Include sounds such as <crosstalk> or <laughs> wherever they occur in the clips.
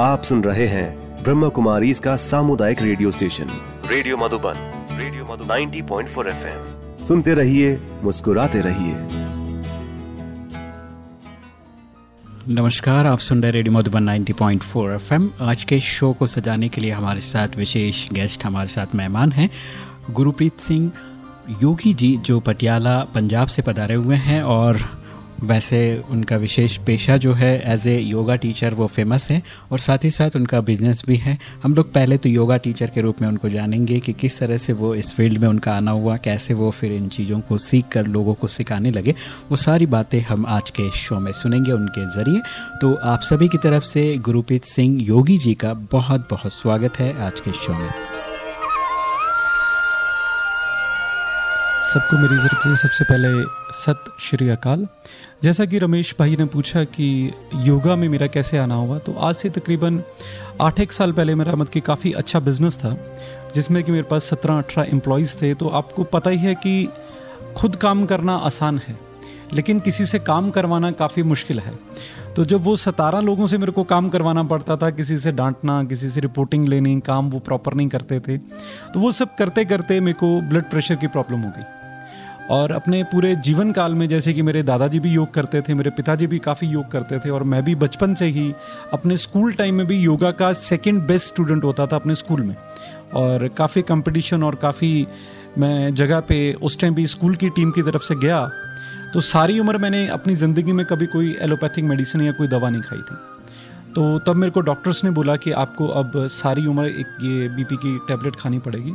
आप सुन रहे हैं ब्रह्म कुमारी इसका सामुदायिक radio station. Radio Madhuban radio Madhuban. 90.4 FM. सुनते रहिए मुस्कुराते रहिए। नमस्कार आप सुन रहे रेडियो मधुबन 90.4 एफएम। आज के शो को सजाने के लिए हमारे साथ विशेष गेस्ट हमारे साथ मेहमान हैं गुरुप्रीत सिंह योगी जी जो पटियाला पंजाब से पधारे हुए हैं और वैसे उनका विशेष पेशा जो है एज ए योगा टीचर वो फ़ेमस है और साथ ही साथ उनका बिज़नेस भी है। हम लोग पहले तो योगा टीचर के रूप में उनको जानेंगे कि किस तरह से वो इस फ़ील्ड में उनका आना हुआ, कैसे वो फिर इन चीज़ों को सीख कर लोगों को सिखाने लगे। वो सारी बातें हम आज के शो में सुनेंगे उनके ज़रिए। तो आप सभी की तरफ़ से गुरुप्रीत सिंह योगी जी का बहुत बहुत स्वागत है आज के शो में। सबको मेरी तरफ़ से सबसे पहले सत श्री अकाल। जैसा कि रमेश भाई ने पूछा कि योगा में मेरा कैसे आना हुआ तो आज से तकरीबन आठ एक साल पहले मेरा मत कि काफ़ी अच्छा बिज़नेस था, जिसमें कि मेरे पास सत्रह अठारह एम्प्लॉयज़ थे तो आपको पता ही है कि खुद काम करना आसान है। लेकिन किसी से काम करवाना काफ़ी मुश्किल है। तो जब वो सतारह लोगों से मेरे को काम करवाना पड़ता था, किसी से डांटना, किसी से रिपोर्टिंग लेनी, काम वो प्रॉपर नहीं करते थे तो वो सब करते करते मेरे को ब्लड प्रेशर की प्रॉब्लम हो गई। और अपने पूरे जीवन काल में जैसे कि मेरे दादाजी भी योग करते थे, मेरे पिताजी भी काफ़ी योग करते थे, और मैं भी बचपन से ही अपने स्कूल टाइम में भी योगा का सेकंड बेस्ट स्टूडेंट होता था अपने स्कूल में। और काफ़ी कंपटीशन और काफ़ी मैं जगह पे उस टाइम भी स्कूल की टीम की तरफ़ से गया तो सारी उम्र मैंने अपनी ज़िंदगी में कभी कोई एलोपैथिक मेडिसिन या कोई दवा नहीं खाई थी। तो तब मेरे को डॉक्टर्स ने बोला कि आपको अब सारी उम्र एक ये बीपी की टैबलेट खानी पड़ेगी।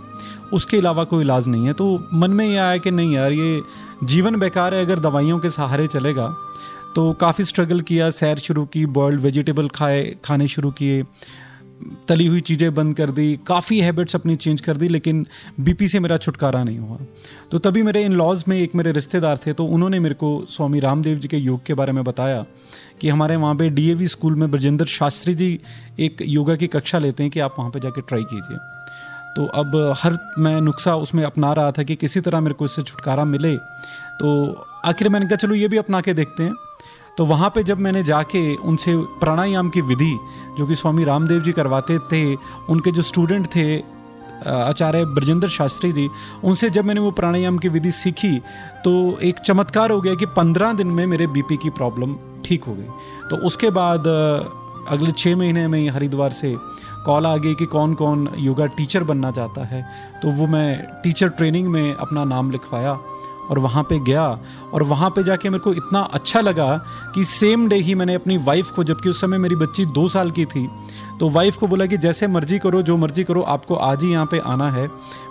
उसके अलावा कोई इलाज नहीं है। तो मन में ये आया कि नहीं यार, ये जीवन बेकार है, अगर दवाइयों के सहारे चलेगा तो काफ़ी स्ट्रगल किया, सैर शुरू की बॉयल्ड वेजिटेबल खाए, खाने शुरू किए तली हुई चीज़ें बंद कर दी, काफ़ी हैबिट्स अपनी चेंज कर दी, लेकिन बीपी से मेरा छुटकारा नहीं हुआ। तो तभी मेरे इन लॉज में एक मेरे रिश्तेदार थे तो उन्होंने मेरे को स्वामी रामदेव जी के योग के बारे में बताया कि हमारे वहाँ पे डीएवी स्कूल में ब्रजेंद्र शास्त्री जी एक योगा की कक्षा लेते हैं कि आप वहाँ पर जाके ट्राई कीजिए। तो अब हर मैं नुस्खा उसमें अपना रहा था कि किसी तरह मेरे को इससे छुटकारा मिले। तो आखिर मैंने कहा, चलो ये भी अपना के देखते हैं। तो वहाँ पे जब मैंने जाके उनसे प्राणायाम की विधि, जो कि स्वामी रामदेव जी करवाते थे, उनके जो स्टूडेंट थे आचार्य ब्रजेंद्र शास्त्री जी, उनसे जब मैंने वो प्राणायाम की विधि सीखी तो एक चमत्कार हो गया कि पंद्रह दिन में मेरे बीपी की प्रॉब्लम ठीक हो गई। तो उसके बाद अगले छः महीने में हरिद्वार से कॉल आ गई कि कौन कौन योगा टीचर बनना चाहता है। तो वो मैं टीचर ट्रेनिंग में अपना नाम लिखवाया। और वहाँ पे गया और वहाँ पे जाके मेरे को इतना अच्छा लगा कि सेम डे ही मैंने अपनी वाइफ को, जबकि उस समय मेरी बच्ची दो साल की थी तो वाइफ को बोला कि जैसे मर्ज़ी करो, जो मर्ज़ी करो, आपको आज ही यहाँ पे आना है।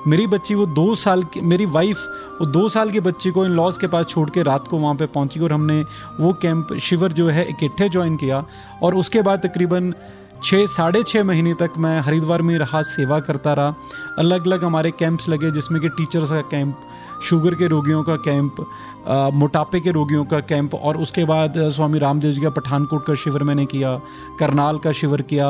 मेरी बच्ची वो दो साल की, मेरी वाइफ वो दो साल की बच्ची को इन लॉज के पास छोड़ के रात को वहाँ पे पहुँची और हमने वो कैंप शिविर जो है, इकट्ठे ज्वाइन किया। और उसके बाद तकरीबन छः साढ़े छः महीने तक मैं हरिद्वार में रहा, सेवा करता रहा। अलग अलग हमारे कैंप्स लगे, जिसमें कि टीचर्स का कैंप शुगर के रोगियों का कैंप मोटापे के रोगियों का कैंप और उसके बाद स्वामी रामदेव जी का पठानकोट का शिविर मैंने किया, करनाल का शिविर किया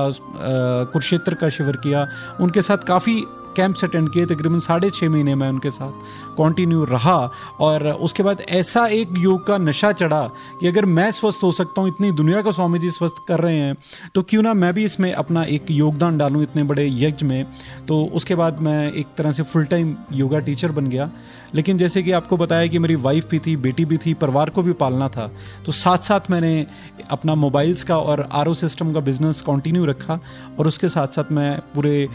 कुरुक्षेत्र का शिविर किया। उनके साथ काफ़ी कैंप्स अटेंड किए, तकरीबन साढ़े छः महीने में उनके साथ कंटिन्यू रहा और उसके बाद ऐसा एक योग का नशा चढ़ा कि अगर मैं स्वस्थ हो सकता हूँ, इतनी दुनिया को स्वामी जी स्वस्थ कर रहे हैं तो क्यों ना मैं भी इसमें अपना एक योगदान डालूँ इतने बड़े यज्ञ में। तो उसके बाद मैं एक तरह से फुल टाइम योगा टीचर बन गया। लेकिन जैसे कि आपको बताया कि मेरी वाइफ भी थी, बेटी भी थी, परिवार को भी पालना था तो साथ साथ मैंने अपना मोबाइल्स का और आरओ सिस्टम का बिज़नेस कंटिन्यू रखा और उसके साथ साथ मैं पूरे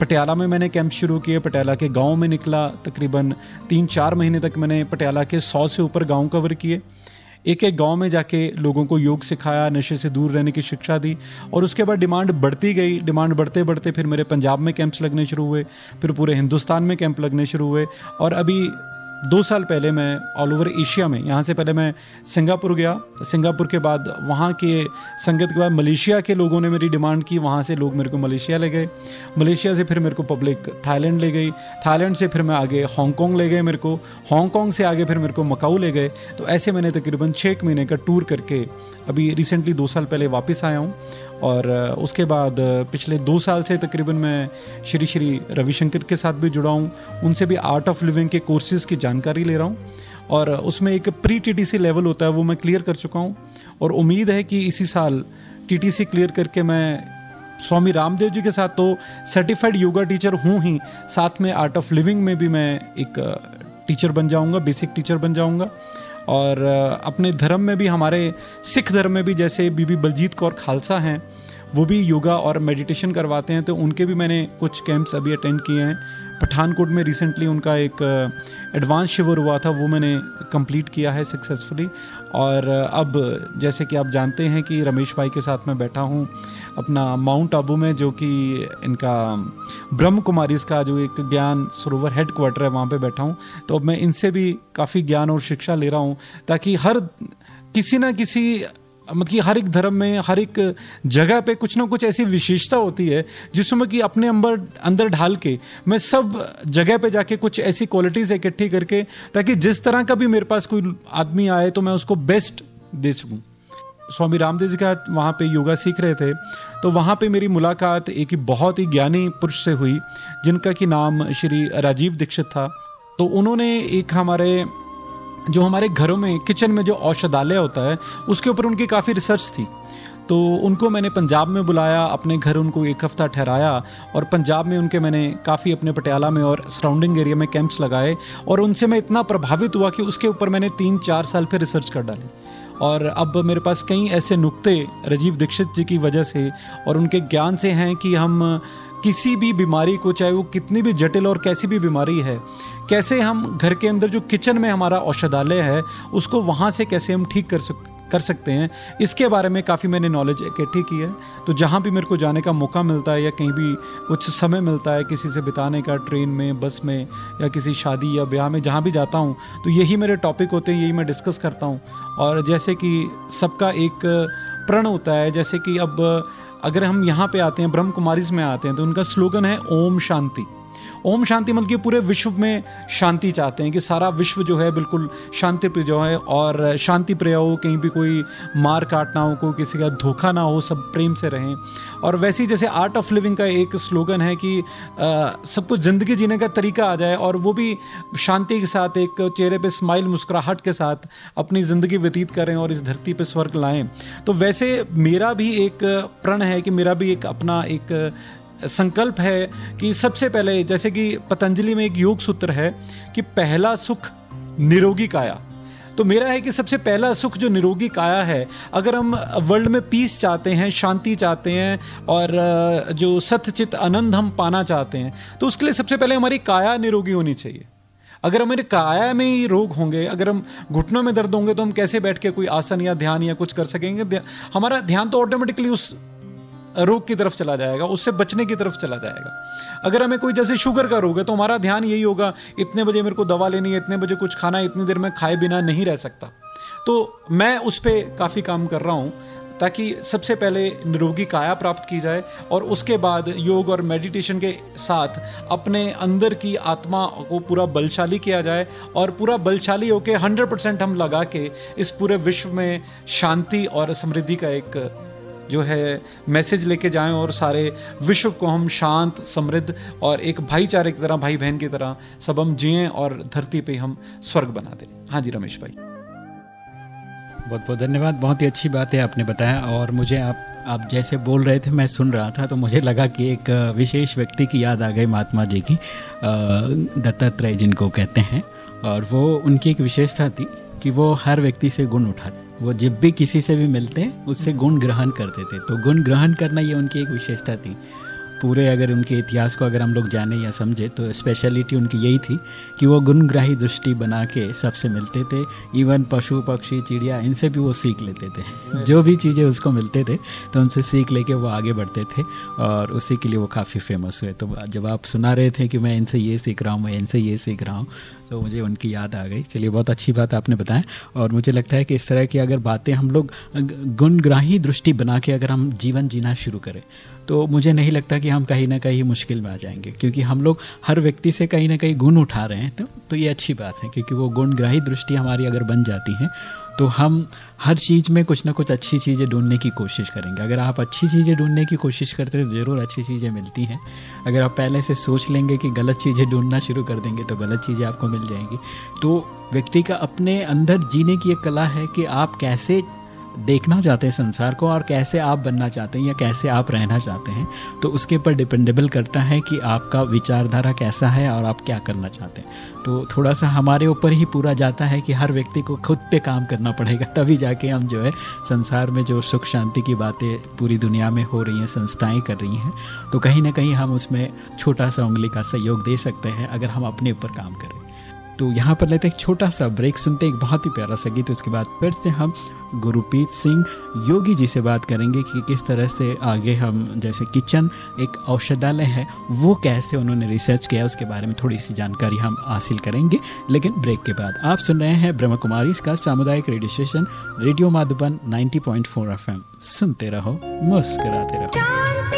पटियाला में मैंने कैंप शुरू किए। पटियाला के गाँव में निकला। तकरीबन तीन चार महीने तक मैंने पटियाला के सौ से ऊपर गाँव कवर किए। एक एक गाँव में जाके लोगों को योग सिखाया, नशे से दूर रहने की शिक्षा दी और उसके बाद डिमांड बढ़ती गई। डिमांड बढ़ते बढ़ते फिर मेरे पंजाब में कैंप्स लगने शुरू हुए, फिर पूरे हिंदुस्तान में कैंप लगने शुरू हुए और अभी दो साल पहले मैं ऑल ओवर एशिया में, यहाँ से पहले मैं सिंगापुर गया। सिंगापुर के बाद वहाँ के संगत के बाद मलेशिया के लोगों ने मेरी डिमांड की। वहाँ से लोग मेरे को मलेशिया ले गए। मलेशिया से फिर मेरे को पब्लिक थाईलैंड ले गई। थाईलैंड से फिर मैं आगे हांगकॉन्ग ले गए मेरे को। हांगकॉन्ग से आगे फिर मेरे को मकाऊ ले गए। तो ऐसे मैंने तकरीबन छः महीने का टूर करके अभी रिसेंटली दो साल पहले वापस आया हूँ। और उसके बाद पिछले दो साल से तकरीबन मैं श्री श्री रविशंकर के साथ भी जुड़ा हूँ। उनसे भी आर्ट ऑफ़ लिविंग के कोर्सेज की जानकारी ले रहा हूँ। और, उसमें एक प्री टीटीसी लेवल होता है, वो मैं क्लियर कर चुका हूँ। और उम्मीद है कि इसी साल टीटीसी क्लियर करके मैं स्वामी रामदेव जी के साथ तो सर्टिफाइड योगा टीचर हूँ ही, साथ में आर्ट ऑफ़ लिविंग में भी मैं एक टीचर बन जाऊँगा बेसिक टीचर बन जाऊँगा। और अपने धर्म में भी, हमारे सिख धर्म में भी, जैसे बीबी बलजीत कौर खालसा हैं, वो भी योगा और मेडिटेशन करवाते हैं तो उनके भी मैंने कुछ कैंप्स अभी अटेंड किए हैं। पठानकोट में रिसेंटली उनका एक एडवांस शिविर हुआ था, वो मैंने कंप्लीट किया है सक्सेसफुली और अब जैसे कि आप जानते हैं कि रमेश भाई के साथ मैं बैठा हूँ अपना माउंट आबू में, जो कि इनका ब्रह्म कुमारी का जो एक ज्ञान सरोवर हेड क्वार्टर है, वहाँ पे बैठा हूँ। तो अब मैं इनसे भी काफ़ी ज्ञान और शिक्षा ले रहा हूँ, ताकि हर किसी ना किसी मतलब कि हर एक धर्म में, हर एक जगह पे कुछ ना कुछ ऐसी विशेषता होती है, जिसमें कि अपने अंबर, अंदर ढाल के मैं सब जगह पे जाके कुछ ऐसी क्वालिटीज इकट्ठी करके, ताकि जिस तरह का भी मेरे पास कोई आदमी आए तो मैं उसको बेस्ट दे सकूँ। स्वामी रामदेव जी का वहाँ पे योगा सीख रहे थे तो वहाँ पे मेरी मुलाकात एक बहुत ही ज्ञानी पुरुष से हुई, जिनका कि नाम श्री राजीव दीक्षित था। तो उन्होंने एक हमारे, जो हमारे घरों में, किचन में जो औषधालय होता है, उसके ऊपर उनकी काफ़ी रिसर्च थी। तो उनको मैंने पंजाब में बुलाया, अपने घर उनको एक हफ़्ता ठहराया, और पंजाब में उनके मैंने काफ़ी अपने पटियाला में और सराउंडिंग एरिया में कैंप्स लगाए, और उनसे मैं इतना प्रभावित हुआ कि उसके ऊपर मैंने तीन चार साल फिर रिसर्च कर डाली। और अब मेरे पास कई ऐसे नुक्ते राजीव दीक्षित जी की वजह से और उनके ज्ञान से हैं कि हम किसी भी बीमारी को, चाहे वो कितनी भी जटिल और कैसी भी बीमारी है, कैसे हम घर के अंदर जो किचन में हमारा औषधालय है, उसको वहाँ से कैसे हम ठीक कर सकते कर सकते हैं। इसके बारे में काफ़ी मैंने नॉलेज इकट्ठी की है। तो जहाँ भी मेरे को जाने का मौका मिलता है या कहीं भी कुछ समय मिलता है किसी से बिताने का ट्रेन में बस में या किसी शादी या ब्याह में, जहाँ भी जाता हूँ तो यही मेरे टॉपिक होते हैं, यही मैं डिस्कस करता हूँ। और जैसे कि सबका एक प्रण होता है, जैसे कि अब अगर हम यहाँ पे आते हैं, ब्रह्म कुमारीज में आते हैं तो उनका स्लोगन है, ओम शांति। ओम शांति मतलब कि पूरे विश्व में शांति चाहते हैं कि सारा विश्व जो है बिल्कुल शांति प्रिय जो है और शांति प्रिय हो, कहीं भी कोई मार काट ना हो, कोई किसी का धोखा ना हो, सब प्रेम से रहें। और वैसे ही जैसे आर्ट ऑफ़ लिविंग का एक स्लोगन है कि सबको ज़िंदगी जीने का तरीका आ जाए और वो भी शांति के साथ, एक चेहरे पे स्माइल मुस्कुराहट के साथ अपनी ज़िंदगी व्यतीत करें और इस धरती पे स्वर्ग लाएँ। तो वैसे मेरा भी एक प्रण है कि मेरा भी एक अपना एक संकल्प है कि सबसे पहले जैसे कि पतंजलि में एक योग सूत्र है कि पहला सुख निरोगी काया। तो मेरा है कि सबसे पहला सुख जो निरोगी काया है, अगर हम वर्ल्ड में पीस चाहते हैं, शांति चाहते हैं और जो सत्यचित आनंद हम पाना चाहते हैं तो उसके लिए सबसे पहले हमारी काया निरोगी होनी चाहिए। अगर हमारे काया में ही रोग होंगे, अगर हम घुटनों में दर्द होंगे तो हम कैसे बैठ के कोई आसन या ध्यान या कुछ कर सकेंगे? हमारा ध्यान तो ऑटोमेटिकली उस रोग की तरफ़ चला जाएगा, उससे बचने की तरफ़ चला जाएगा। अगर हमें कोई जैसे शुगर का रोग है तो हमारा ध्यान यही होगा, इतने बजे मेरे को दवा लेनी है, इतने बजे कुछ खाना है, इतनी देर में खाए बिना नहीं रह सकता। तो मैं उस पर काफ़ी काम कर रहा हूँ, ताकि सबसे पहले निरोगी काया प्राप्त की जाए, और उसके बाद योग और मेडिटेशन के साथ अपने अंदर की आत्मा को पूरा बलशाली किया जाए, और पूरा बलशाली होके 100 परसेंट हम लगा के इस पूरे विश्व में शांति और समृद्धि का एक जो है मैसेज लेके जाएँ और सारे विश्व को हम शांत, समृद्ध और एक भाईचारे की तरह भाई बहन की तरह सब हम जिए और धरती पे हम स्वर्ग बना दें। हाँ जी, रमेश भाई। बहुत बहुत धन्यवाद। बहुत ही अच्छी बात है आपने बताया और मुझे आप आप जैसे बोल रहे थे, मैं सुन रहा था तो मुझे लगा कि एक विशेष व्यक्ति की याद आ गई महात्मा जी की दत्तात्रेय जिनको कहते हैं। और वो, उनकी एक विशेषता थी कि वो हर व्यक्ति से गुण उठाते वो जब भी किसी से भी मिलते हैं, उससे गुण ग्रहण करते थे तो गुण ग्रहण करना ये उनकी एक विशेषता थी। पूरे अगर उनके इतिहास को अगर हम लोग जाने या समझे तो स्पेशलिटी उनकी यही थी कि वो गुणग्राही दृष्टि बना के सबसे मिलते थे। इवन पशु, पक्षी, चिड़िया, इनसे भी वो सीख लेते थे। जो भी चीज़ें उसको मिलते थे तो उनसे सीख लेके वो आगे बढ़ते थे और उसी के लिए वो काफ़ी फ़ेमस हुए। तो जब आप सुना रहे थे कि मैं इनसे ये सीख रहा हूँ, मैं इनसे ये सीख रहा हूँ तो मुझे उनकी याद आ गई। चलिए, बहुत अच्छी बात आपने बताया और मुझे लगता है कि इस तरह की अगर बातें हम लोग गुणग्राही दृष्टि बना के अगर हम जीवन जीना शुरू करें तो मुझे नहीं लगता कि हम कहीं ना कहीं मुश्किल में आ जाएँगे, क्योंकि हम लोग हर व्यक्ति से कहीं ना कहीं गुण उठा रहे हैं तो तो ये अच्छी बात है, क्योंकि वो गुणग्राही दृष्टि हमारी अगर बन जाती है तो हम हर चीज़ में कुछ ना कुछ अच्छी चीज़ें ढूँढने की कोशिश करेंगे। अगर आप अच्छी चीज़ें ढूँढने की कोशिश करते हैं तो ज़रूर अच्छी चीज़ें मिलती हैं। अगर आप पहले से सोच लेंगे कि गलत चीज़ें ढूंढना शुरू कर देंगे तो गलत चीज़ें आपको मिल जाएँगी। तो व्यक्ति का अपने अंदर जीने की एक कला है कि आप कैसे देखना चाहते हैं संसार को और कैसे आप बनना चाहते हैं या कैसे आप रहना चाहते हैं तो उसके ऊपर डिपेंडेबल करता है कि आपका विचारधारा कैसा है और आप क्या करना चाहते हैं। तो थोड़ा सा हमारे ऊपर ही पूरा जाता है कि हर व्यक्ति को खुद पे काम करना पड़ेगा, तभी जाके हम जो है संसार में जो सुख शांति की बातें पूरी दुनिया में हो रही हैं, संस्थाएँ कर रही हैं तो कहीं ना कहीं हम उसमें छोटा सा उंगली का सहयोग दे सकते हैं अगर हम अपने ऊपर काम करें। तो यहाँ पर लेते एक छोटा सा ब्रेक, सुनते एक बहुत ही प्यारा सा गीत, उसके बाद फिर से हम गुरुप्रीत सिंह, योगी जी से बात करेंगे कि किस तरह से आगे हम, जैसे किचन एक औषधालय है, वो कैसे उन्होंने रिसर्च किया, उसके बारे में थोड़ी सी जानकारी हम हासिल करेंगे। लेकिन ब्रेक के बाद आप सुन रहे हैं ब्रह्म कुमारी, इसका सामुदायिक radio station, radio Madhuban 90.4 FM. सुनते रहो, मुस्कराते रहो।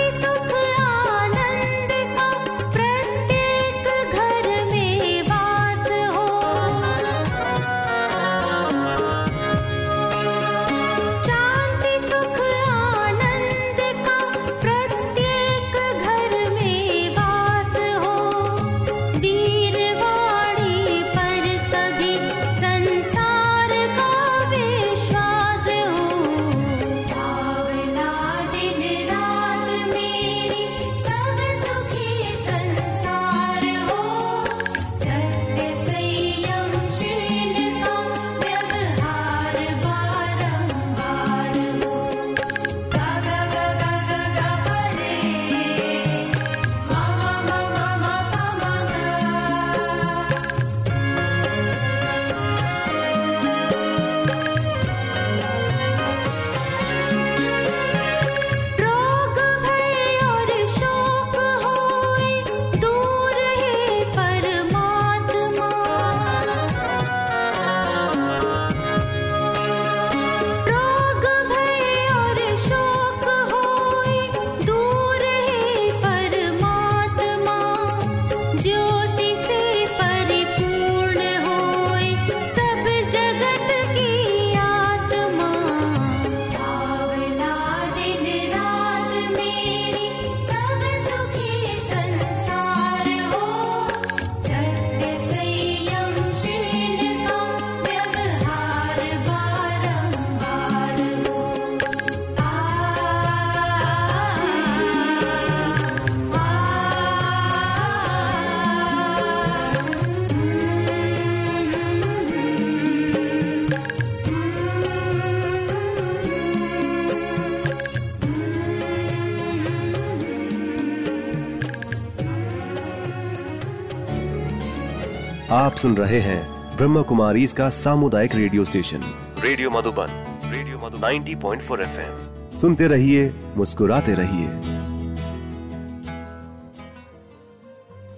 सुन रहे हैं ब्रह्म कुमारी इसका सामुदायिक radio station. Radio Madhuban radio Madhu 90.4 point four F M सुनते रहिए मुस्कुराते रहिए।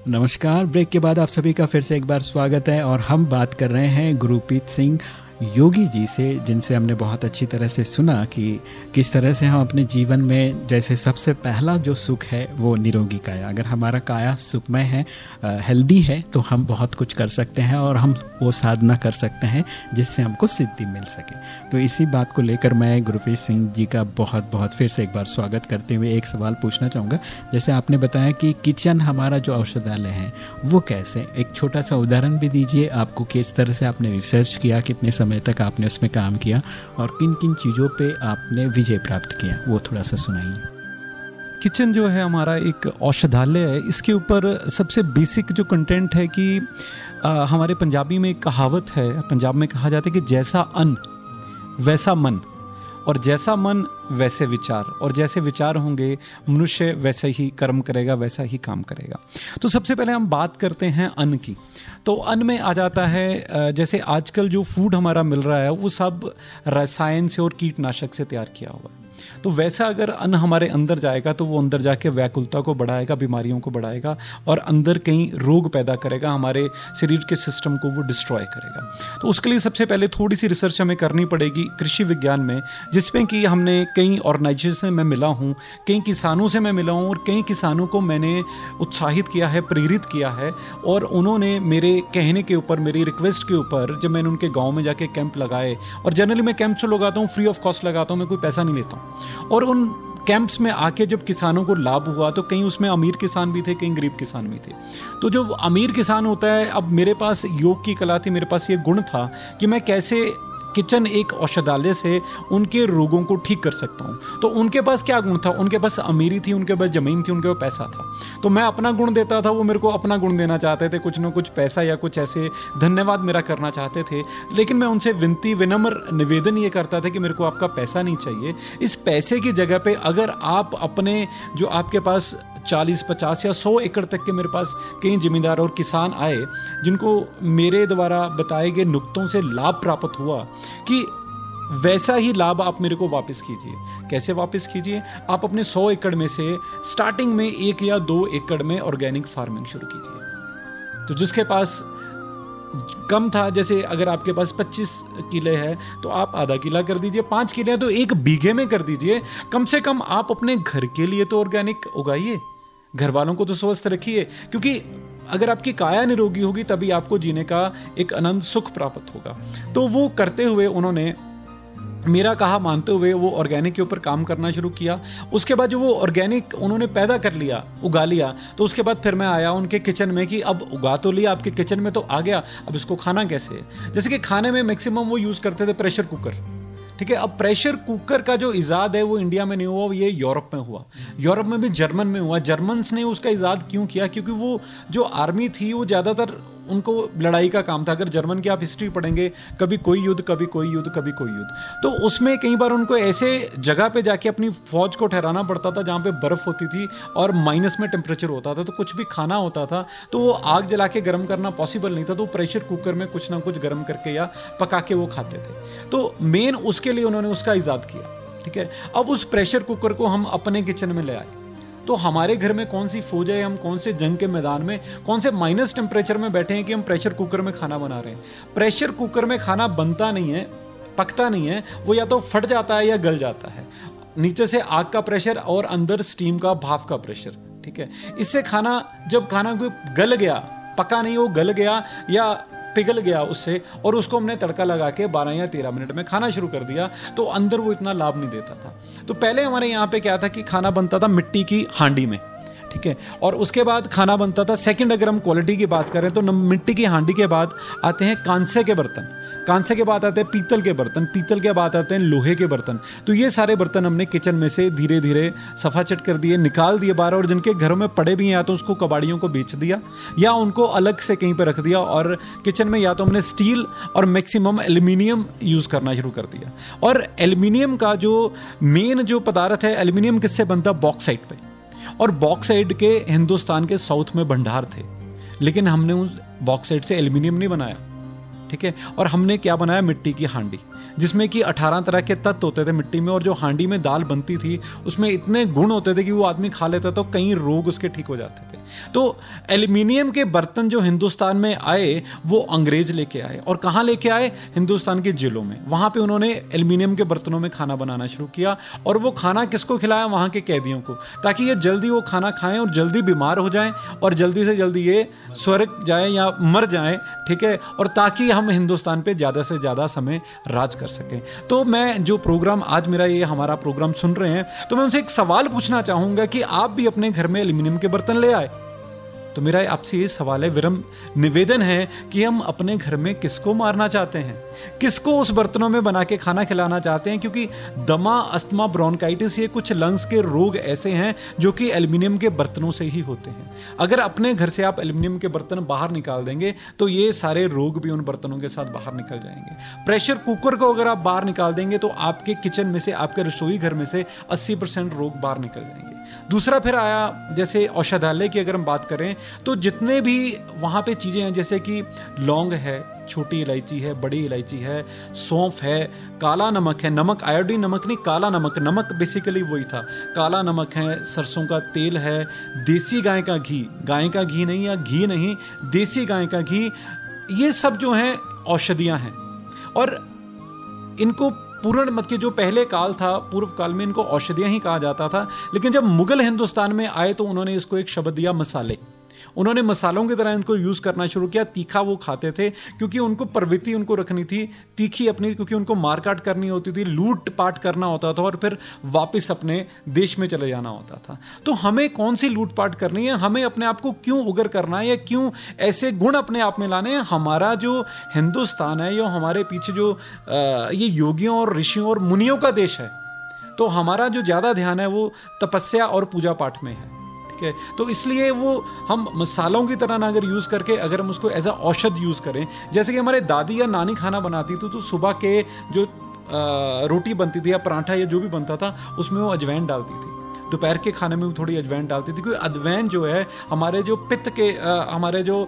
नमस्कार ब्रेक के बाद आप सभी का फिर से एक बार स्वागत है और हम बात कर रहे हैं गुरुप्रीत सिंह योगी जी से, जिनसे हमने बहुत अच्छी तरह से सुना कि किस तरह से हम अपने जीवन में जैसे सबसे पहला जो सुख है, वो निरोगी काया। अगर हमारा काया सुखमय है हेल्दी है तो हम बहुत कुछ कर सकते हैं और हम वो साधना कर सकते हैं जिससे हमको सिद्धि मिल सके। तो इसी बात को लेकर मैं गुरुप्रीत सिंह जी का बहुत बहुत फिर से एक बार स्वागत करते हुए एक सवाल पूछना चाहूँगा। जैसे आपने बताया कि किचन हमारा जो औषधालय है, वो कैसे? एक छोटा सा उदाहरण भी दीजिए, आपको किस तरह से आपने रिसर्च किया, कितने समय समय तक आपने उसमें काम किया और किन किन चीज़ों पे आपने विजय प्राप्त किया वो थोड़ा सा सुनाइए। किचन जो है हमारा एक औषधालय है। इसके ऊपर सबसे बेसिक जो कंटेंट है कि आ, हमारे पंजाबी में एक कहावत है पंजाब में कहा जाता है कि जैसा अन्न वैसा मन। और जैसा मन, वैसे विचार। और जैसे विचार होंगे, मनुष्य वैसे ही कर्म करेगा, वैसा ही काम करेगा। तो सबसे पहले हम बात करते हैं अन्न की। तो अन्न में आ जाता है जैसे आजकल जो फ़ूड हमारा मिल रहा है, वो सब रसायन से और कीटनाशक से तैयार किया हुआ है। तो वैसा अगर अन्न हमारे अंदर जाएगा तो वो अंदर जाके व्याकुलता को बढ़ाएगा, बीमारियों को बढ़ाएगा और अंदर कहीं रोग पैदा करेगा, हमारे शरीर के सिस्टम को वो डिस्ट्रॉय करेगा। तो उसके लिए सबसे पहले थोड़ी सी रिसर्च हमें करनी पड़ेगी कृषि विज्ञान में, जिसमें कि हमने कई ऑर्गेनाइजेशन में मिला हूँ, कई किसानों से मैं मिला हूँ और कई किसानों को मैंने उत्साहित किया है, प्रेरित किया है और उन्होंने मेरे कहने के ऊपर, मेरी रिक्वेस्ट के ऊपर, जब मैंने उनके गाँव में जाके कैंप लगाए और जनरली मैं कैंप से लगाता हूँ फ्री ऑफ़ कॉस्ट लगाता हूँ, मैं कोई पैसा नहीं लेता हूँ। और उन कैंप्स में आके जब किसानों को लाभ हुआ तो कहीं उसमें अमीर किसान भी थे, कहीं गरीब किसान भी थे। तो जो अमीर किसान होता है, अब मेरे पास योग की कला थी, मेरे पास ये गुण था कि मैं कैसे किचन एक औषधालय से उनके रोगों को ठीक कर सकता हूँ। तो उनके पास क्या गुण था? उनके पास अमीरी थी, उनके पास ज़मीन थी, उनके पास पैसा था। तो मैं अपना गुण देता था, वो मेरे को अपना गुण देना चाहते थे, कुछ ना कुछ पैसा या कुछ ऐसे धन्यवाद मेरा करना चाहते थे। लेकिन मैं उनसे विनती, विनम्र निवेदन ये करता था कि मेरे को आपका पैसा नहीं चाहिए। इस पैसे की जगह पर अगर आप अपने, जो आपके पास चालीस, पचास या सौ एकड़ तक के मेरे पास कई जमींदार और किसान आए, जिनको मेरे द्वारा बताए गए नुकतों से लाभ प्राप्त हुआ कि वैसा ही लाभ आप मेरे को वापस कीजिए। कैसे वापस कीजिए? आप अपने सौ एकड़ में से स्टार्टिंग में एक या दो एकड़ में ऑर्गेनिक फ़ार्मिंग शुरू कीजिए। तो जिसके पास कम था, जैसे अगर आपके पास 25 किले है तो आप आधा किला कर दीजिए, पाँच किले हैं तो एक बीघे में कर दीजिए। कम से कम आप अपने घर के लिए तो ऑर्गेनिक उगाइए। घर वालों को तो स्वस्थ रखिए, क्योंकि अगर आपकी काया निरोगी होगी, तभी आपको जीने का एक आनंद सुख प्राप्त होगा। तो वो करते हुए उन्होंने मेरा कहा मानते हुए वो ऑर्गेनिक के ऊपर काम करना शुरू किया। उसके बाद जो वो ऑर्गेनिक उन्होंने पैदा कर लिया, उगा लिया तो उसके बाद फिर मैं आया उनके किचन में कि अब उगा तो लिया, आपके किचन में तो आ गया, अब इसको खाना कैसे? जैसे कि खाने में मैक्सिमम वो यूज़ करते थे प्रेशर कुकर ठीक है, अब प्रेशर कुकर का जो इजाद है वो इंडिया में नहीं हुआ, ये यूरोप में हुआ। यूरोप में भी जर्मन में हुआ। जर्मन्स ने उसका इजाद क्यों किया? क्योंकि वो जो आर्मी थी, वो ज़्यादातर उनको लड़ाई का काम था। अगर जर्मन की आप हिस्ट्री पढ़ेंगे, कभी कोई युद्ध, कभी कोई युद्ध, कभी कोई युद्ध। तो उसमें कई बार उनको ऐसे जगह पे जाके अपनी फौज को ठहराना पड़ता था, जहाँ पे बर्फ़ होती थी और माइनस में टेम्परेचर होता था तो कुछ भी खाना होता था तो वो आग जला के गर्म करना पॉसिबल नहीं था तो प्रेशर कुकर में कुछ ना कुछ गर्म करके या पका के वो खाते थे। तो मेन उसके लिए उन्होंने उसका ईजाद किया, ठीक है? अब उस प्रेशर कुकर को हम अपने किचन में ले आए। तो हमारे घर में कौन सी फौज है, हम कौन से जंग के मैदान में, कौन से माइनस टेम्परेचर में बैठे हैं कि हम प्रेशर कुकर में खाना बना रहे हैं? प्रेशर कुकर में खाना बनता नहीं है, पकता नहीं है, वो या तो फट जाता है या गल जाता है। नीचे से आग का प्रेशर और अंदर स्टीम का, भाप का प्रेशर ठीक है? इससे खाना, जब खाना कोई गल गया, पका नहीं, वो गल गया, या पिघल गया उससे और उसको हमने तड़का लगा के 12 या 13 मिनट में खाना शुरू कर दिया तो अंदर वो इतना लाभ नहीं देता था। तो पहले हमारे यहाँ पे क्या था कि खाना बनता था मिट्टी की हांडी में, ठीक है? और उसके बाद खाना बनता था। सेकंड अगर हम क्वालिटी की बात करें तो मिट्टी की हांडी के बाद आते हैं कांसे के बर्तन। कांसे के बाद आते हैं पीतल के बर्तन, पीतल के बाद आते हैं लोहे के बर्तन। तो ये सारे बर्तन हमने किचन में से धीरे धीरे सफ़ा चट कर दिए, निकाल दिए बाहर और जिनके घरों में पड़े भी हैं, या तो उसको कबाड़ियों को बेच दिया, या उनको अलग से कहीं पर रख दिया और किचन में या तो हमने स्टील और मैक्सिमम एल्यूमिनियम यूज़ करना शुरू कर दिया। और एल्यूमिनियम का जो मेन जो पदार्थ है, एल्यूमिनियम किससे बनता? बॉक्साइड पे। और बॉक्साइड के हिंदुस्तान के साउथ में भंडार थे, लेकिन हमने उस बॉक्साइड से एल्यूमिनियम नहीं बनाया। ठीक है? और हमने क्या बनाया? मिट्टी की हांडी, जिसमें कि 18 तरह के तत्व होते थे मिट्टी में, और जो हांडी में दाल बनती थी, उसमें इतने गुण होते थे कि वो आदमी खा लेता तो कई रोग उसके ठीक हो जाते थे। तो एल्यूमिनियम के बर्तन जो हिंदुस्तान में आए, वो अंग्रेज़ लेके आए। और कहाँ लेके आए? हिंदुस्तान के जिलों में। वहाँ पे उन्होंने एल्यूमिनियम के बर्तनों में खाना बनाना शुरू किया। और वो खाना किसको खिलाया? वहाँ के कैदियों को। ताकि ये जल्दी वो खाना खाएँ और जल्दी बीमार हो जाएँ और जल्दी से जल्दी ये स्वर्ग जाए या मर जाए, ठीक है? और ताकि हम हिंदुस्तान पे ज़्यादा से ज़्यादा समय राज कर सकें। तो मैं जो प्रोग्राम, आज मेरा ये हमारा प्रोग्राम सुन रहे हैं तो मैं उनसे एक सवाल पूछना चाहूँगा कि आप भी अपने घर में एल्यूमिनियम के बर्तन ले आए? तो मेरा आपसे ये सवाल है, विरम निवेदन है कि हम अपने घर में किसको मारना चाहते हैं? किसको उस बर्तनों में बना के खाना खिलाना चाहते हैं? क्योंकि दमा, अस्थमा ब्रोनकाइटिस ये कुछ लंग्स के रोग ऐसे हैं जो कि एल्यूमिनियम के बर्तनों से ही होते हैं। अगर अपने घर से आप एल्यूमिनियम के बर्तन बाहर निकाल देंगे तो ये सारे रोग भी उन बर्तनों के साथ बाहर निकल जाएँगे। प्रेशर कुकर को अगर आप बाहर निकाल देंगे तो आपके किचन में से, आपके रसोई घर में से अस्सी रोग बाहर निकल जाएँगे। दूसरा फिर आया, जैसे औषधालय की अगर हम बात करें तो जितने भी वहाँ पे चीज़ें हैं, जैसे कि लौंग है छोटी इलायची है, बड़ी इलायची है, सौंफ है, काला नमक है, नमक आयोडीन नमक नहीं, काला नमक नमक बेसिकली वही था। काला नमक है, सरसों का तेल है, देसी गाय का घी, गाय का घी नहीं या घी नहीं, देसी गाय का घी, ये सब जो हैं, औषधियाँ हैं। और इनको पूर्ण मत के जो पहले काल था, पूर्व काल में इनको औषधियाँ ही कहा जाता था, लेकिन जब मुगल हिंदुस्तान में आए तो उन्होंने इसको एक शब्द दिया, मसाले। उन्होंने मसालों की तरह इनको यूज़ करना शुरू किया। तीखा वो खाते थे, क्योंकि उनको प्रवृत्ति उनको रखनी थी। तीखी अपनी, क्योंकि उनको मारकाट करनी होती थी लूट पाट करना होता था और फिर वापस अपने देश में चले जाना होता था। तो हमें कौन सी लूट पाट करनी है? हमें अपने आप को क्यों उगर करना है या क्यों ऐसे गुण अपने आप में लाने हैं? हमारा जो हिंदुस्तान है या हमारे पीछे जो ये योगियों और ऋषियों और मुनियों का देश है तो हमारा जो ज़्यादा ध्यान है वो तपस्या और पूजा पाठ में है। ठीक है। तो इसलिए वो हम मसालों की तरह ना अगर यूज़ करके, अगर हम उसको एज अ औषध यूज़ करें, जैसे कि हमारे दादी या नानी खाना बनाती थी तो सुबह के जो रोटी बनती थी या पराठा या जो भी बनता था, उसमें वो अजवैन डालती थी। दोपहर के खाने में भी थोड़ी अजवैन डालती थी क्योंकि अजवैन जो है हमारे जो पित्त के आ, हमारे जो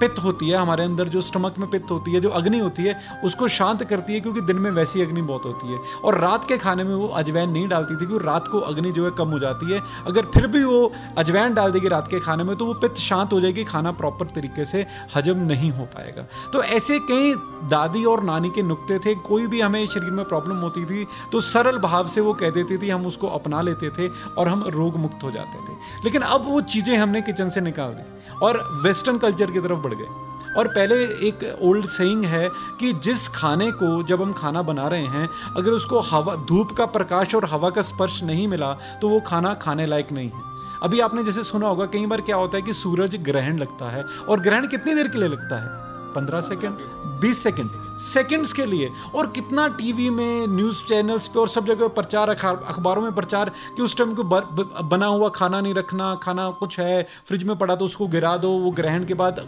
पित्त होती है हमारे अंदर जो स्टमक में पित्त होती है जो अग्नि होती है उसको शांत करती है क्योंकि दिन में वैसी अग्नि बहुत होती है। और रात के खाने में वो अजवैन नहीं डालती थी क्योंकि रात को अग्नि जो है कम हो जाती है। अगर फिर भी वो अजवैन डाल देगी रात के खाने में तो वो पित्त शांत हो जाएगी खाना प्रॉपर तरीके से हजम नहीं हो पाएगा। तो ऐसे कई दादी और नानी के नुक्ते थे कोई भी हमें शरीर में प्रॉब्लम होती थी तो सरल भाव से वो कह देती थी हम उसको अपना लेते थे। थे और हम रोग मुक्त हो जाते थे। लेकिन अब वो चीज़ें हमने किचन से निकाल दी और वेस्टर्न कल्चर की तरफ़ बढ़ गए। और पहले एक ओल्ड सेइंग है कि जिस खाने को जब हम खाना बना रहे हैं, अगर उसको हवा, धूप का प्रकाश और हवा का स्पर्श नहीं मिला तो वो खाना खाने लायक नहीं है। अभी आपने जैसे सुना होगा, कई बार क्या होता है कि सूरज ग्रहण लगता है और ग्रहण कितनी देर के लिए लगता है? पंद्रह सेकेंड? बीस सेकेंड? सेकंड्स के लिए। और कितना टीवी में न्यूज़ चैनल्स पे और सब जगह प्रचार अखबारों में प्रचार कि उस टाइम को बना हुआ खाना नहीं रखना, खाना कुछ है फ्रिज में पड़ा तो उसको गिरा दो, वो ग्रहण के बाद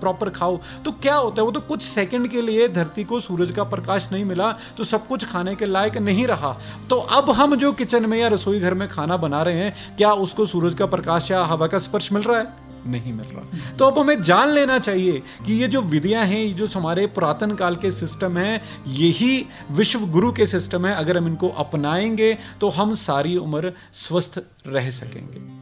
प्रॉपर खाओ। तो क्या होता है, वो तो कुछ सेकंड के लिए धरती को सूरज का प्रकाश नहीं मिला तो सब कुछ खाने के लायक नहीं रहा। तो अब हम जो किचन में या रसोई घर में खाना बना रहे हैं, क्या उसको सूरज का प्रकाश या हवा का स्पर्श मिल रहा है? नहीं मिल रहा। तो अब हमें जान लेना चाहिए कि ये जो विधियाँ हैं, ये जो हमारे पुरातन काल के सिस्टम है, यही विश्व गुरु के सिस्टम है। अगर हम इनको अपनाएँगे तो हम सारी उम्र स्वस्थ रह सकेंगे।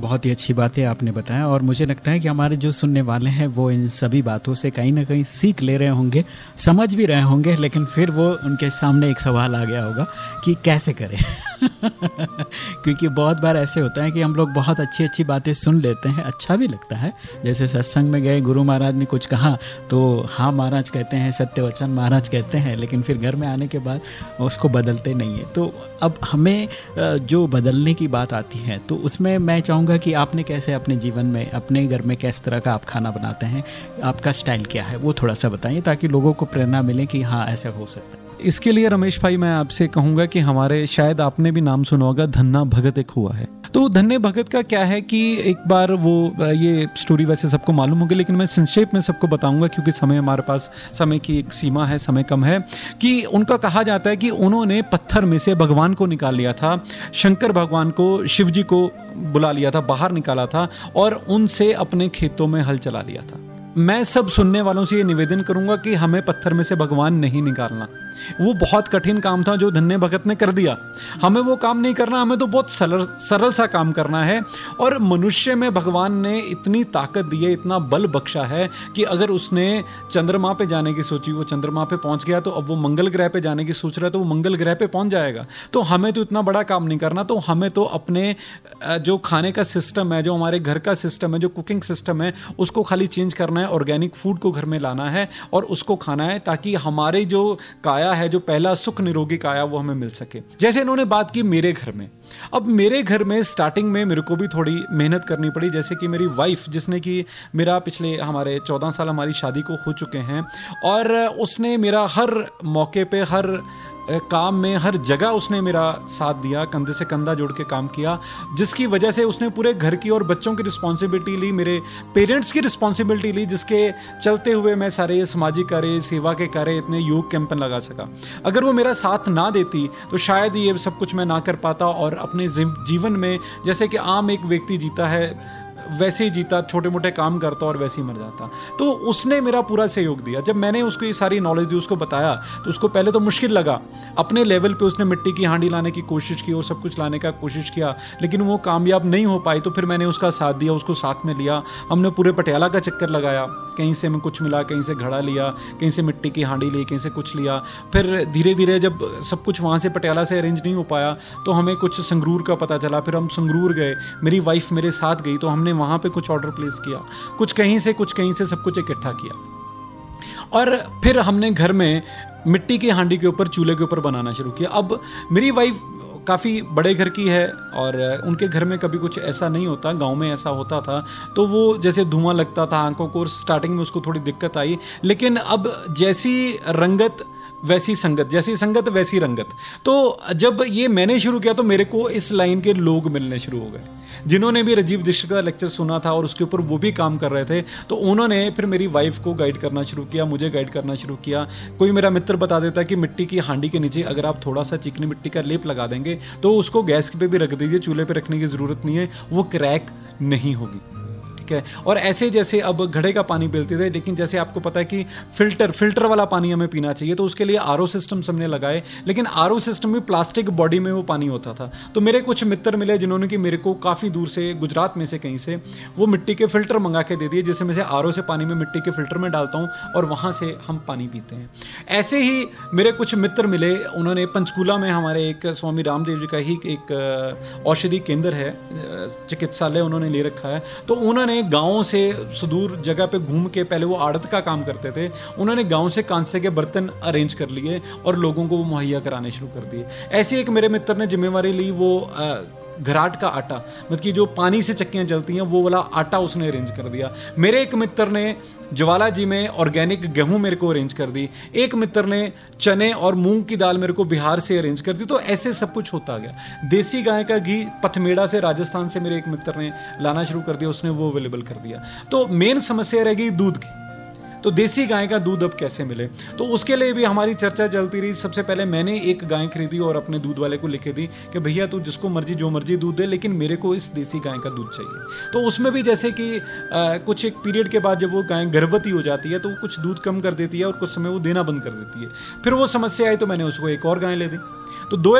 बहुत ही अच्छी बात आपने बताया और मुझे लगता है कि हमारे जो सुनने वाले हैं, वो इन सभी बातों से कहीं ना कहीं सीख ले रहे होंगे, समझ भी रहे होंगे, लेकिन फिर वो उनके सामने एक सवाल आ गया होगा कि कैसे करें? <laughs> क्योंकि बहुत बार ऐसे होता है कि हम लोग बहुत अच्छी अच्छी बातें सुन लेते हैं अच्छा भी लगता है। जैसे सत्संग में गए, गुरु महाराज ने कुछ कहा तो हाँ महाराज कहते हैं, सत्यवचन महाराज कहते हैं, लेकिन फिर घर में आने के बाद उसको बदलते नहीं है। तो अब हमें जो बदलने की बात आती है तो उसमें मैं चाहूँगा कि आपने कैसे अपने जीवन में, अपने घर में किस तरह का आप खाना बनाते हैं, आपका स्टाइल क्या है, वो थोड़ा सा बताइए, ताकि लोगों को प्रेरणा मिले कि हाँ ऐसा हो सकता है। इसके लिए रमेश भाई, मैं आपसे कहूँगा कि हमारे शायद आपने भी नाम सुना होगा, धन्ना भगत एक हुआ है। तो धन्य भगत का क्या है कि एक बार वो, ये स्टोरी वैसे सबको मालूम होगी, लेकिन मैं संक्षेप में सबको बताऊँगा, क्योंकि समय हमारे पास, समय की एक सीमा है, समय कम है, कि उनका कहा जाता है कि उन्होंने पत्थर में से भगवान को निकाल लिया था, शंकर भगवान को, शिव जी को बुला लिया था, बाहर निकाला था, और उनसे अपने खेतों में हल चला लिया था। मैं सब सुनने वालों से ये निवेदन करूँगा कि हमें पत्थर में से भगवान नहीं निकालना। वो बहुत कठिन काम था जो धन्य भगत ने कर दिया। हमें वो काम नहीं करना, हमें तो बहुत सरल सरल सा काम करना है। और मनुष्य में भगवान ने इतनी ताकत दी है, इतना बल बख्शा है कि अगर उसने चंद्रमा पे जाने की सोची, वो चंद्रमा पे पहुँच गया तो अब वो मंगल ग्रह पे जाने की सोच रहा है तो वो मंगल ग्रह पे पहुँच जाएगा। तो हमें तो इतना बड़ा काम नहीं करना तो हमें तो अपने जो खाने का सिस्टम है, जो हमारे घर का सिस्टम है, जो कुकिंग सिस्टम है, उसको खाली चेंज करना है ऑर्गेनिक फ़ूड को घर में लाना है और उसको खाना है, ताकि हमारे जो काया काया है, जो पहला सुख निरोगी काया वो हमें मिल सके। जैसे इन्होंने बात की मेरे घर में। अब मेरे घर में स्टार्टिंग में मेरे को भी थोड़ी मेहनत करनी पड़ी, जैसे कि मेरी वाइफ जिसने कि मेरा पिछले हमारे चौदह साल हमारी शादी को हो चुके हैं, और उसने मेरा हर मौके पर हर काम में हर जगह उसने मेरा साथ दिया, कंधे से कंधा जोड़ के काम किया, जिसकी वजह से उसने पूरे घर की और बच्चों की रिस्पॉन्सिबिलिटी ली, मेरे पेरेंट्स की रिस्पॉन्सिबिलिटी ली, जिसके चलते हुए मैं सारे सामाजिक कार्य, सेवा के कार्य, इतने योग कैंपन लगा सका। अगर वो मेरा साथ ना देती तो शायद ये सब कुछ मैं ना कर पाता और अपने जीवन में, जैसे कि आम एक व्यक्ति जीता है वैसे ही जीता छोटे मोटे काम करता और वैसे ही मर जाता। तो उसने मेरा पूरा सहयोग दिया। जब मैंने उसको ये सारी नॉलेज दी, उसको बताया तो उसको पहले तो मुश्किल लगा। अपने लेवल पे उसने मिट्टी की हांडी लाने की कोशिश की और सब कुछ लाने का कोशिश किया, लेकिन वो कामयाब नहीं हो पाई तो फिर मैंने उसका साथ दिया, उसको साथ में लिया। हमने पूरे पटियाला का चक्कर लगाया। कहीं से हमें कुछ मिला, कहीं से घड़ा लिया, कहीं से मिट्टी की हांडी ली, कहीं से कुछ लिया। फिर धीरे धीरे जब सब कुछ वहाँ से पटियाला से अरेंज नहीं हो पाया तो हमें कुछ संगरूर का पता चला। फिर हम संगरूर गए। मेरी वाइफ मेरे साथ गई तो हमने वहाँ पे कुछ ऑर्डर प्लेस किया। कुछ कहीं से, कुछ कहीं से सब कुछ इकट्ठा किया। और फिर हमने घर में मिट्टी की हांडी के ऊपर, चूल्हे के ऊपर बनाना शुरू किया। अब मेरी वाइफ काफ़ी बड़े घर की है और उनके घर में कभी कुछ ऐसा नहीं होता। गाँव में ऐसा होता था। तो वो जैसे धुआँ लगता था, आँखों को, और स्टार्टिंग में उसको थोड़ी दिक्कत आई। लेकिन अब जैसी रंगत, वैसी संगत, जैसी संगत, वैसी रंगत। तो जब ये मैंने शुरू किया तो मेरे को इस लाइन के लोग मिलने शुरू हो गए। जिन्होंने भी राजीव दीक्षित का लेक्चर सुना था और उसके ऊपर वो भी काम कर रहे थे तो उन्होंने फिर मेरी वाइफ को गाइड करना शुरू किया, मुझे गाइड करना शुरू किया। कोई मेरा मित्र बता देता कि मिट्टी की हांडी के नीचे अगर आप थोड़ा सा चिकनी मिट्टी का लेप लगा देंगे तो उसको गैस पे भी रख दीजिए, चूल्हे पर रखने की ज़रूरत नहीं है, वो क्रैक नहीं होगी। ठीक है। और ऐसे जैसे अब घड़े का पानी पीते थे, लेकिन जैसे आपको पता है कि फ़िल्टर फ़िल्टर वाला पानी हमें पीना चाहिए तो उसके लिए आर सिस्टम हमने लगाए, लेकिन आर सिस्टम में प्लास्टिक बॉडी में वो पानी होता था। तो मेरे कुछ मित्र मिले जिन्होंने कि मेरे को काफ़ी दूर से, गुजरात में से कहीं से, वो मिट्टी के फ़िल्टर मंगा के दे दिए, जिससे मैं से आर से पानी में मिट्टी के फ़िल्टर में डालता हूँ और वहाँ से हम पानी पीते हैं। ऐसे ही मेरे कुछ मित्र मिले, उन्होंने पंचकूला में हमारे एक स्वामी रामदेव जी का ही एक औषधि केंद्र है चिकित्सालय उन्होंने ले रखा है। तो उन्होंने गाँव से सुदूर जगह पे घूम के पहले वो आड़त का काम करते थे, उन्होंने गाँव से कांसे के बर्तन अरेंज कर लिए और लोगों को वो मुहैया कराने शुरू कर दिए। ऐसे एक मेरे मित्र ने जिम्मेवारी ली, वो घराट का आटा मतलब कि जो पानी से चक्कियाँ जलती हैं, वो वाला आटा उसने अरेंज कर दिया। मेरे एक मित्र ने ज्वाला जी में ऑर्गेनिक गेहूँ मेरे को अरेंज कर दी। एक मित्र ने चने और मूंग की दाल मेरे को बिहार से अरेंज कर दी। तो ऐसे सब कुछ होता गया। देसी गाय का घी पथमेड़ा से राजस्थान से मेरे एक मित्र ने लाना शुरू कर दिया, उसने वो अवेलेबल कर दिया। तो मेन समस्या रहेगी दूध की। तो देसी गाय का दूध अब कैसे मिले? तो उसके लिए भी हमारी चर्चा चलती रही। सबसे पहले मैंने एक गाय खरीदी और अपने दूध वाले को लिखे दी कि भैया तू जिसको मर्ज़ी जो मर्ज़ी दूध दे लेकिन मेरे को इस देसी गाय का दूध चाहिए। तो उसमें भी जैसे कि आ, कुछ एक पीरियड के बाद जब वो गाय गर्भवती हो जाती है तो कुछ दूध कम कर देती है और कुछ समय वो देना बंद कर देती है। फिर वो समस्या आई तो मैंने उसको एक और गाय ले दी। तो दो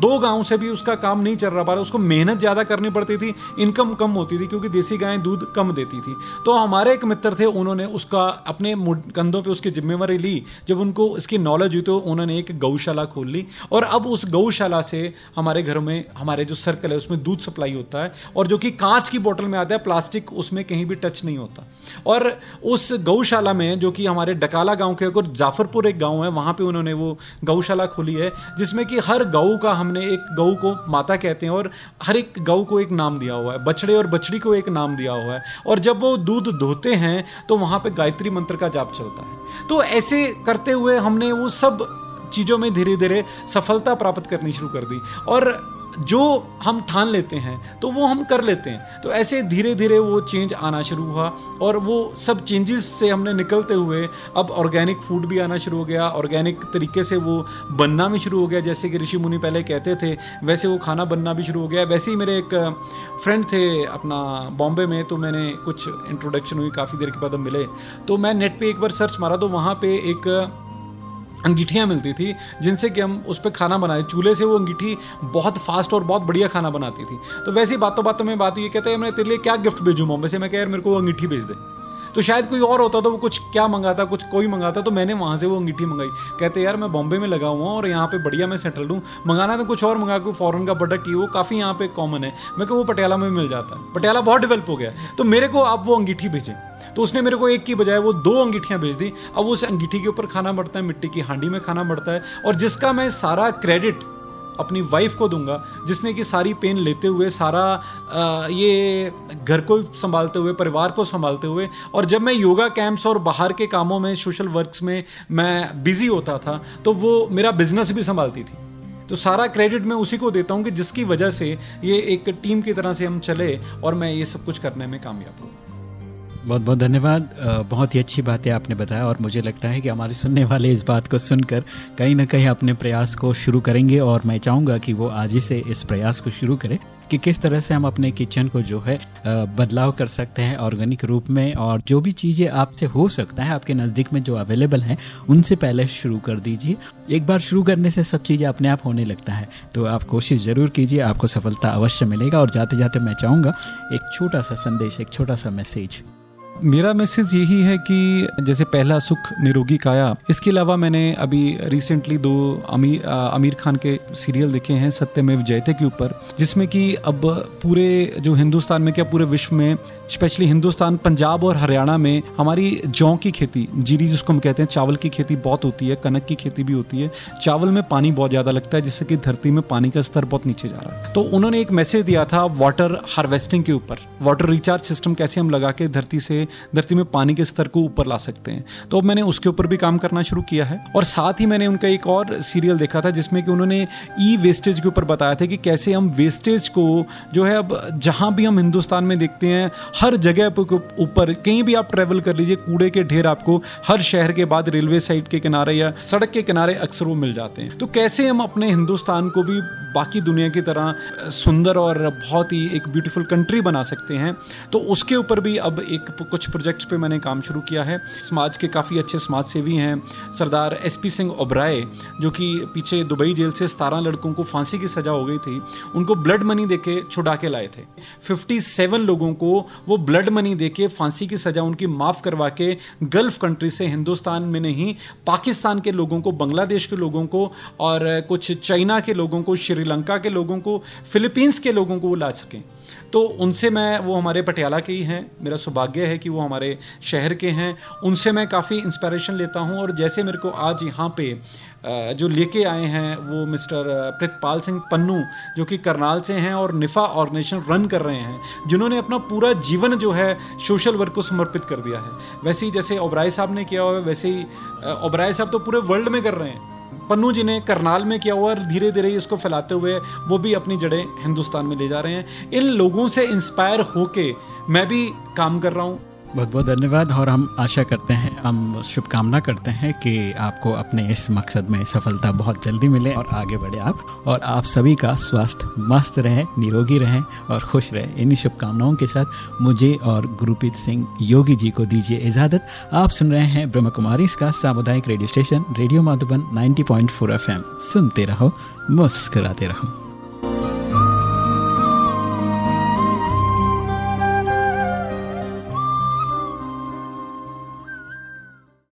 दो गाँव से भी उसका काम नहीं चल रहा पा रहा, उसको मेहनत ज़्यादा करनी पड़ती थी, इनकम कम होती थी, क्योंकि देसी गायें दूध कम देती थी। तो हमारे एक मित्र थे, उन्होंने उसका अपने कंधों पर उसकी जिम्मेवारी ली। जब उनको इसकी नॉलेज हुई तो उन्होंने एक गौशाला खोल ली और अब उस गौशाला से हमारे घरों में, हमारे जो सर्कल है, उसमें दूध सप्लाई होता है और जो कि कांच की बोतल में आता है प्लास्टिक उसमें कहीं भी टच नहीं होता। और उस गौशाला में, जो कि हमारे डकाला गाँव के अगर जाफरपुर एक गाँव है, वहाँ पे उन्होंने वो गौशाला खोली है, जिसमें कि हर गऊ का हमने एक गऊ को माता कहते हैं और हर एक गऊ को एक नाम दिया हुआ है। बछड़े और बछड़ी को एक नाम दिया हुआ है। और जब वो दूध धोते हैं तो वहाँ पे गायत्री मंत्र का जाप चलता है। तो ऐसे करते हुए हमने वो सब चीज़ों में धीरे धीरे सफलता प्राप्त करनी शुरू कर दी। और जो हम ठान लेते हैं तो वो हम कर लेते हैं। तो ऐसे धीरे धीरे वो चेंज आना शुरू हुआ और वो सब चेंजेस से हमने निकलते हुए अब ऑर्गेनिक फ़ूड भी आना शुरू हो गया। ऑर्गेनिक तरीके से वो बनना भी शुरू हो गया। जैसे कि ऋषि मुनि पहले कहते थे, वैसे वो खाना बनना भी शुरू हो गया। वैसे ही मेरे एक फ्रेंड थे अपना बॉम्बे में तो मैंने कुछ इंट्रोडक्शन हुई, काफ़ी देर के बाद हम मिले। तो मैं नेट पे एक बार सर्च मारा तो वहाँ पे एक अंगीठियाँ मिलती थी, जिनसे कि हम उस पर खाना बनाए। चूल्हे से वो अंगीठी बहुत फास्ट और बहुत बढ़िया खाना बनाती थी। तो वैसे ही बातों बातों में बात ये कहते हैं मैं तेरे लिए क्या गिफ्ट भेजूँ बॉम्बे से? मैं कह, यार, मेरे को वो अंगीठी भेज दे। तो शायद कोई और होता तो वो कुछ क्या मंगाता, कुछ कोई मंगाता तो मैंने वहाँ से वो अंगीठी मंगाई। कहते यार, मैं बॉम्बे में लगा हुआ हूँ और यहाँ पे बढ़िया मैं सेटल हूँ। मंगाना तो कुछ और मंगा कोई फॉरन का प्रोडक्ट ही वो काफ़ी यहाँ पे कॉमन है। मैं वो पटियाला में मिल जाता। है पटियाला बहुत डेवलप हो गया। तो मेरे को आप वो अंगीठी भेजें। तो उसने मेरे को एक की बजाय वो दो अंगीठियाँ भेज दी। अब उस अंगीठी के ऊपर खाना बढ़ता है मिट्टी की हांडी में खाना बढ़ता है और जिसका मैं सारा क्रेडिट अपनी वाइफ को दूँगा जिसने कि सारी पेन लेते हुए सारा आ, ये घर को संभालते हुए परिवार को संभालते हुए और जब मैं योगा कैंप्स और बाहर के कामों में सोशल वर्क्स में मैं बिज़ी होता था तो वो मेरा बिज़नेस भी संभालती थी। तो सारा क्रेडिट मैं उसी को देता हूँ कि जिसकी वजह से ये एक टीम की तरह से हम चले और मैं ये सब कुछ करने में कामयाब हूँ। बहुत बहुत धन्यवाद। बहुत ही अच्छी बातें आपने बताया और मुझे लगता है कि हमारे सुनने वाले इस बात को सुनकर कहीं ना कहीं अपने प्रयास को शुरू करेंगे और मैं चाहूँगा कि वो आज ही से इस प्रयास को शुरू करें कि किस तरह से हम अपने किचन को जो है बदलाव कर सकते हैं ऑर्गेनिक रूप में और जो भी चीज़ें आपसे हो सकता है, आपके नज़दीक में जो अवेलेबल हैं, उनसे पहले शुरू कर दीजिए। एक बार शुरू करने से सब चीज़ें अपने आप होने लगता है तो आप कोशिश ज़रूर कीजिए, आपको सफलता अवश्य मिलेगा और जाते जाते मैं चाहूँगा एक छोटा सा संदेश, एक छोटा सा मैसेज। मेरा मैसेज यही है कि जैसे पहला सुख निरोगी काया इसके अलावा मैंने अभी रिसेंटली दो अमीर आमिर खान के सीरियल देखे हैं, सत्यमेव जयते के ऊपर, जिसमें कि अब पूरे जो हिंदुस्तान में क्या पूरे विश्व में स्पेशली हिंदुस्तान पंजाब और हरियाणा में हमारी जौ की खेती, जीरी जिसको हम कहते हैं, चावल की खेती बहुत होती है, कनक की खेती भी होती है। चावल में पानी बहुत ज़्यादा लगता है, जिससे कि धरती में पानी का स्तर बहुत नीचे जा रहा है। तो उन्होंने एक मैसेज दिया था वाटर हार्वेस्टिंग के ऊपर। वाटर रिचार्ज सिस्टम कैसे हम लगा के धरती से, धरती में पानी के स्तर को ऊपर ला सकते हैं। तो अब मैंने उसके ऊपर भी काम करना शुरू किया है। और साथ ही मैंने उनका एक और सीरियल देखा था, जिसमें कि उन्होंने ई वेस्टेज के ऊपर बताया था कि कैसे हम वेस्टेज को जो है अब जहाँ भी हम हिंदुस्तान में देखते हैं हर जगह ऊपर, कहीं भी आप ट्रेवल कर लीजिए, कूड़े के ढेर आपको हर शहर के बाद रेलवे साइड के किनारे या सड़क के किनारे अक्सर वो मिल जाते हैं। तो कैसे हम अपने हिंदुस्तान को भी बाकी दुनिया की तरह सुंदर और बहुत ही एक ब्यूटीफुल कंट्री बना सकते हैं? तो उसके ऊपर भी अब एक कुछ प्रोजेक्ट्स पे मैंने काम शुरू किया है। समाज के काफ़ी अच्छे समाज सेवी हैं, सरदार एस पी सिंह ओब्राय, जो कि पीछे दुबई जेल से सतारह लड़कों को फांसी की सज़ा हो गई थी, उनको ब्लड मनी दे के छुड़ा के लाए थे। 57 लोगों को वो ब्लड मनी दे के फांसी की सज़ा उनकी माफ़ करवा के गल्फ कंट्री से हिंदुस्तान में नहीं, पाकिस्तान के लोगों को, बांग्लादेश के लोगों को और कुछ चाइना के लोगों को, श्रीलंका के लोगों को, फिलीपींस के लोगों को वो ला सकें। तो उनसे मैं, वो हमारे पटियाला के ही हैं। मेरा सौभाग्य है कि वो हमारे शहर के हैं। उनसे मैं काफ़ी इंस्पायरेशन लेता हूँ और जैसे मेरे को आज यहाँ पे जो लेके आए हैं, वो मिस्टर प्रितपाल सिंह पन्नू, जो कि करनाल से हैं और निफ़ा ऑर्गेनाइजेशन रन कर रहे हैं, जिन्होंने अपना पूरा जीवन जो है सोशल वर्क को समर्पित कर दिया है। वैसे ही जैसे ओबराय साहब ने किया हुआ है, वैसे ही ओबराय साहब तो पूरे वर्ल्ड में कर रहे हैं। पन्नू जी ने करनाल में किया हुआ और धीरे धीरे इसको फैलाते हुए वो भी अपनी जड़ें हिंदुस्तान में ले जा रहे हैं। इन लोगों से इंस्पायर होके मैं भी काम कर रहा हूँ। बहुत बहुत धन्यवाद और हम आशा करते हैं, हम शुभकामना करते हैं कि आपको अपने इस मकसद में सफलता बहुत जल्दी मिले और आगे बढ़े आप। और आप सभी का स्वास्थ्य मस्त रहे, निरोगी रहें और खुश रहे। इन्हीं शुभकामनाओं के साथ मुझे और गुरुप्रीत सिंह योगी जी को दीजिए इजाज़त। आप सुन रहे हैं ब्रह्म कुमारी इसका सामुदायिक radio station, radio Madhuban 90.4 FM. सुनते रहो, मुस्कराते रहो।